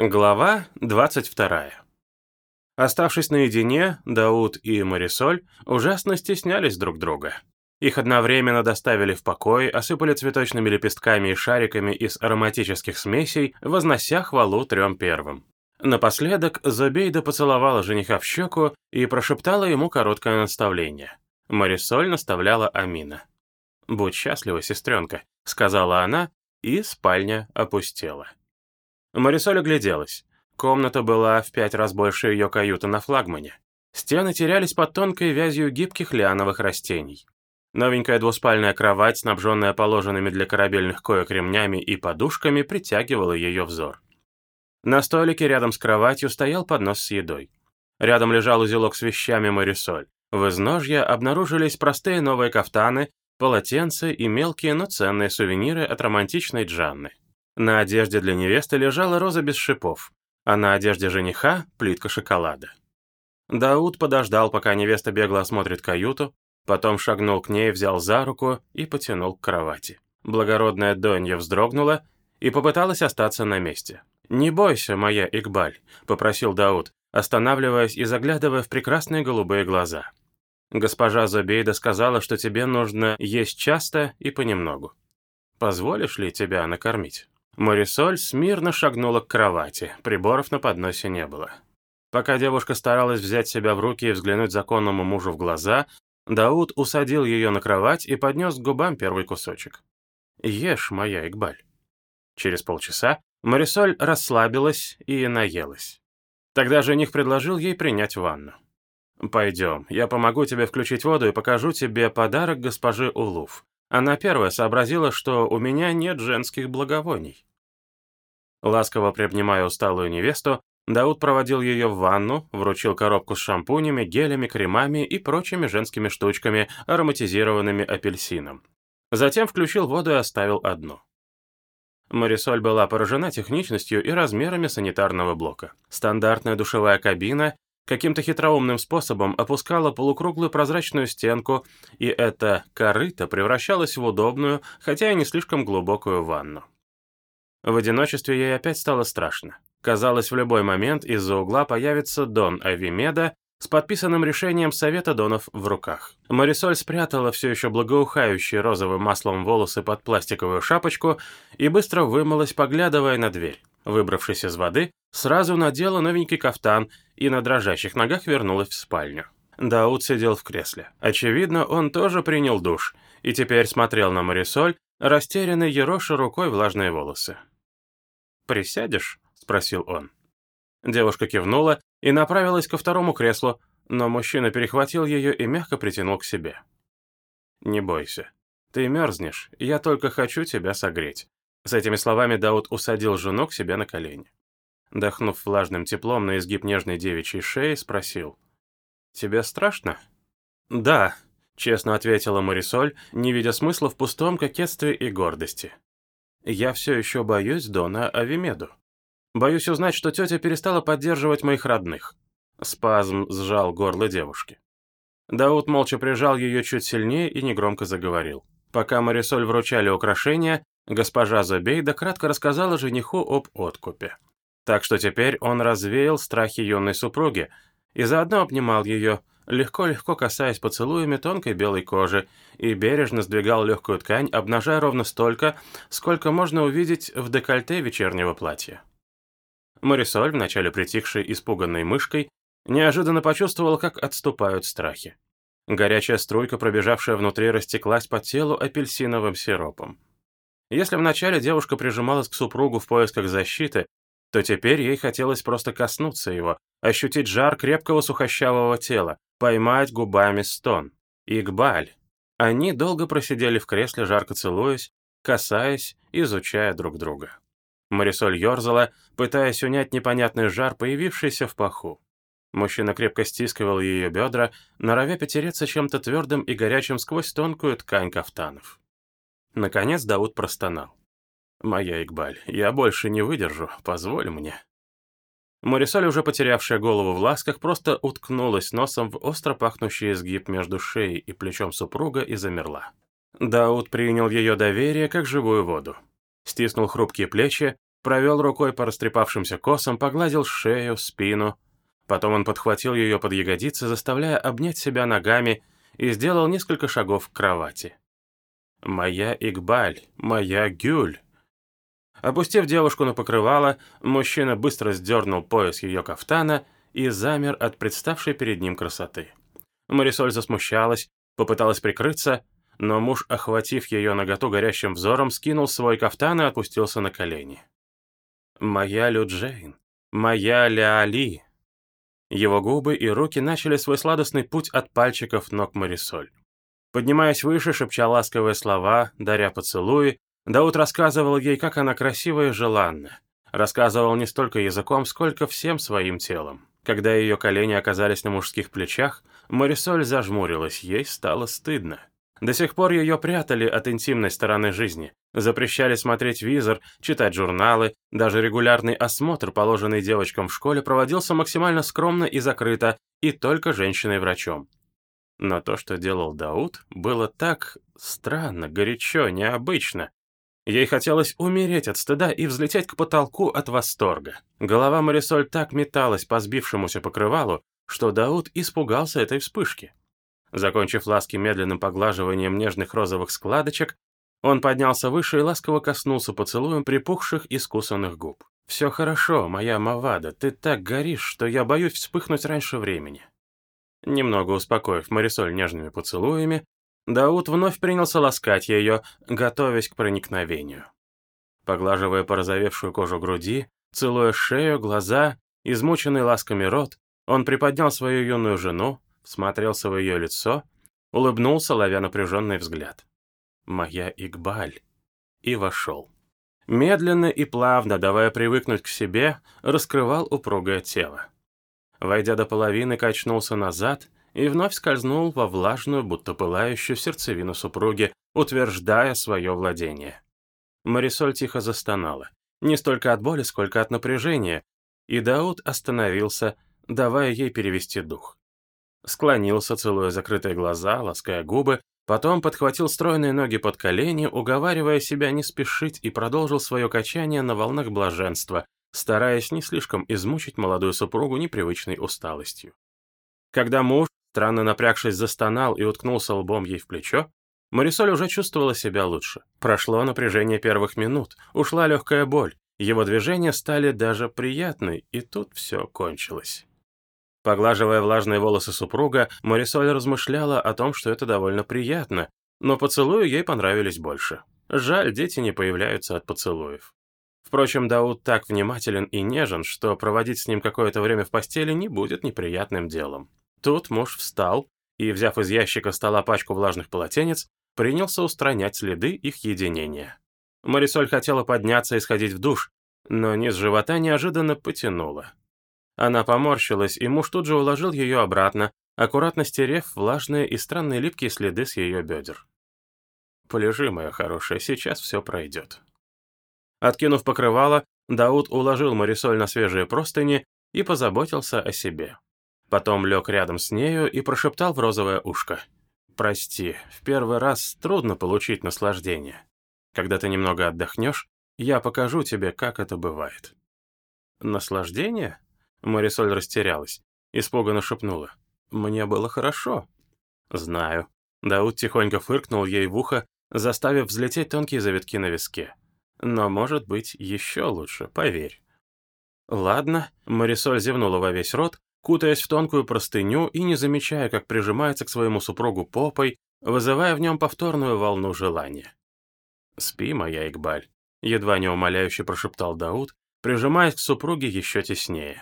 Глава 22. Оставшись наедине, Дауд и Марисоль ужасно стеснялись друг друга. Их одновременно доставили в покой, осыпали цветочными лепестками и шариками из ароматических смесей, вознося хвалу трем первым. Напоследок Зубейда поцеловала жениха в щеку и прошептала ему короткое наставление. Марисоль наставляла Амина. «Будь счастлива, сестренка», — сказала она, и спальня опустела. Марисоль огляделась. Комната была в пять раз больше ее каюты на флагмане. Стены терялись под тонкой вязью гибких лиановых растений. Новенькая двуспальная кровать, снабженная положенными для корабельных коек ремнями и подушками, притягивала ее взор. На столике рядом с кроватью стоял поднос с едой. Рядом лежал узелок с вещами Марисоль. В изножье обнаружились простые новые кафтаны, полотенца и мелкие, но ценные сувениры от романтичной Джанны. На одежде для невесты лежала роза без шипов, а на одежде жениха — плитка шоколада. Дауд подождал, пока невеста бегло осмотрит каюту, потом шагнул к ней, взял за руку и потянул к кровати. Благородная Донья вздрогнула и попыталась остаться на месте. «Не бойся, моя Игбаль», — попросил Дауд, останавливаясь и заглядывая в прекрасные голубые глаза. «Госпожа Зубейда сказала, что тебе нужно есть часто и понемногу. Позволишь ли тебя накормить?» Марисоль смирно шагнула к кровати, приборов на подносе не было. Пока девушка старалась взять себя в руки и взглянуть законному мужу в глаза, Дауд усадил ее на кровать и поднес к губам первый кусочек. «Ешь, моя Игбаль». Через полчаса Марисоль расслабилась и наелась. Тогда жених предложил ей принять ванну. «Пойдем, я помогу тебе включить воду и покажу тебе подарок госпожи Улуф. Она первая сообразила, что у меня нет женских благовоний». Ласково приобнимая усталую невесту, Дауд проводил ее в ванну, вручил коробку с шампунями, гелями, кремами и прочими женскими штучками, ароматизированными апельсином. Затем включил воду и оставил одну. Марисоль была поражена техничностью и размерами санитарного блока. Стандартная душевая кабина каким-то хитроумным способом опускала полукруглую прозрачную стенку, и эта корыта превращалась в удобную, хотя и не слишком глубокую ванну. В одиночестве ей опять стало страшно. Казалось, в любой момент из-за угла появится Дон Авимеда с подписанным решением Совета Донов в руках. Марисоль спрятала все еще благоухающие розовым маслом волосы под пластиковую шапочку и быстро вымылась, поглядывая на дверь. Выбравшись из воды, сразу надела новенький кафтан и на дрожащих ногах вернулась в спальню. Дауд сидел в кресле. Очевидно, он тоже принял душ и теперь смотрел на Марисоль, растерянный ероша рукой влажные волосы. «Присядешь?» — спросил он. Девушка кивнула и направилась ко второму креслу, но мужчина перехватил ее и мягко притянул к себе. «Не бойся. Ты мерзнешь, я только хочу тебя согреть». С этими словами Дауд усадил жену к себе на колени. Дохнув влажным теплом на изгиб нежной девичьей шеи, спросил. «Тебе страшно?» «Да», — честно ответила Марисоль, не видя смысла в пустом кокетстве и гордости. Я все еще боюсь Дона Авимеду. Боюсь узнать, что тетя перестала поддерживать моих родных. Спазм сжал горло девушки. Дауд молча прижал ее чуть сильнее и негромко заговорил. Пока Марисоль вручали украшения, госпожа Забейда кратко рассказала жениху об откупе. Так что теперь он развеял страхи юной супруги и заодно обнимал ее, легко-легко касаясь поцелуями тонкой белой кожи, и бережно сдвигал легкую ткань, обнажая ровно столько, сколько можно увидеть в декольте вечернего платья. Марисоль, вначале притихшей испуганной мышкой, неожиданно почувствовала, как отступают страхи. Горячая струйка, пробежавшая внутри, растеклась по телу апельсиновым сиропом. Если вначале девушка прижималась к супругу в поисках защиты, то теперь ей хотелось просто коснуться его, ощутить жар крепкого сухощавого тела, поймать губами стон. Игбаль. Они долго просидели в кресле, жарко целуясь, касаясь, изучая друг друга. Марисоль ерзала, пытаясь унять непонятный жар, появившийся в паху. Мужчина крепко стискивал ее бедра, норовя потереться чем-то твердым и горячим сквозь тонкую ткань кафтанов. Наконец Дауд простонал. «Моя Игбаль, я больше не выдержу, позволь мне». Марисоль, уже потерявшая голову в ласках, просто уткнулась носом в остро пахнущий изгиб между шеей и плечом супруга и замерла. Дауд принял ее доверие как живую воду. Стиснул хрупкие плечи провел рукой по растрепавшимся косам, погладил шею, спину. Потом он подхватил ее под ягодицы, заставляя обнять себя ногами, и сделал несколько шагов к кровати. «Моя Игбаль, моя Гюль». Опустив девушку на покрывало, мужчина быстро сдернул пояс ее кафтана и замер от представшей перед ним красоты. Марисоль засмущалась, попыталась прикрыться, но муж, охватив ее наготу горящим взором, скинул свой кафтан и опустился на колени. «Моя Лю моя Ля-Али». Его губы и руки начали свой сладостный путь от пальчиков ног Марисоль. Поднимаясь выше, шепча ласковые слова, даря поцелуи, Дауд рассказывал ей, как она красива и желанна. Рассказывал не столько языком, сколько всем своим телом. Когда ее колени оказались на мужских плечах, Марисоль зажмурилась, ей стало стыдно. До сих пор ее прятали от интимной стороны жизни, запрещали смотреть визор, читать журналы, даже регулярный осмотр, положенный девочкам в школе, проводился максимально скромно и закрыто, и только женщиной-врачом. Но то, что делал Дауд, было так странно, горячо, необычно. Ей хотелось умереть от стыда и взлететь к потолку от восторга. Голова Марисоль так металась по сбившемуся покрывалу, что Дауд испугался этой вспышки. Закончив ласки медленным поглаживанием нежных розовых складочек, он поднялся выше и ласково коснулся поцелуем припухших и скусанных губ. «Все хорошо, моя Мавада, ты так горишь, что я боюсь вспыхнуть раньше времени». Немного успокоив Марисоль нежными поцелуями, Дауд вновь принялся ласкать ее, готовясь к проникновению. Поглаживая порозовевшую кожу груди, целуя шею, глаза, измученный ласками рот, он приподнял свою юную жену, смотрелся в ее лицо, улыбнулся, ловя напряженный взгляд. «Моя Игбаль!» И вошел. Медленно и плавно, давая привыкнуть к себе, раскрывал упругое тело. Войдя до половины, качнулся назад и вновь скользнул во влажную, будто пылающую сердцевину супруги, утверждая свое владение. Марисоль тихо застонала. Не столько от боли, сколько от напряжения, и Дауд остановился, давая ей перевести дух склонился, целуя закрытые глаза, лаская губы, потом подхватил стройные ноги под колени, уговаривая себя не спешить и продолжил свое качание на волнах блаженства, стараясь не слишком измучить молодую супругу непривычной усталостью. Когда муж, странно напрягшись, застонал и уткнулся лбом ей в плечо, Марисоль уже чувствовала себя лучше. Прошло напряжение первых минут, ушла легкая боль, его движения стали даже приятны, и тут все кончилось. Поглаживая влажные волосы супруга, Марисоль размышляла о том, что это довольно приятно, но поцелуи ей понравились больше. Жаль, дети не появляются от поцелуев. Впрочем, Дауд так внимателен и нежен, что проводить с ним какое-то время в постели не будет неприятным делом. Тут муж встал и, взяв из ящика стола пачку влажных полотенец, принялся устранять следы их единения. Марисоль хотела подняться и сходить в душ, но низ живота неожиданно потянула. Она поморщилась, и муж тут же уложил ее обратно, аккуратно стерев влажные и странные липкие следы с ее бедер. «Полежи, моя хорошая, сейчас все пройдет». Откинув покрывало, Дауд уложил Марисоль на свежие простыни и позаботился о себе. Потом лег рядом с нею и прошептал в розовое ушко. «Прости, в первый раз трудно получить наслаждение. Когда ты немного отдохнешь, я покажу тебе, как это бывает». «Наслаждение?» Марисоль растерялась. Испуганно шепнула. «Мне было хорошо». «Знаю». Дауд тихонько фыркнул ей в ухо, заставив взлететь тонкие завитки на виске. «Но может быть еще лучше, поверь». «Ладно», — Марисоль зевнула во весь рот, кутаясь в тонкую простыню и не замечая, как прижимается к своему супругу попой, вызывая в нем повторную волну желания. «Спи, моя Игбаль», — едва не умоляюще прошептал Дауд, прижимаясь к супруге еще теснее.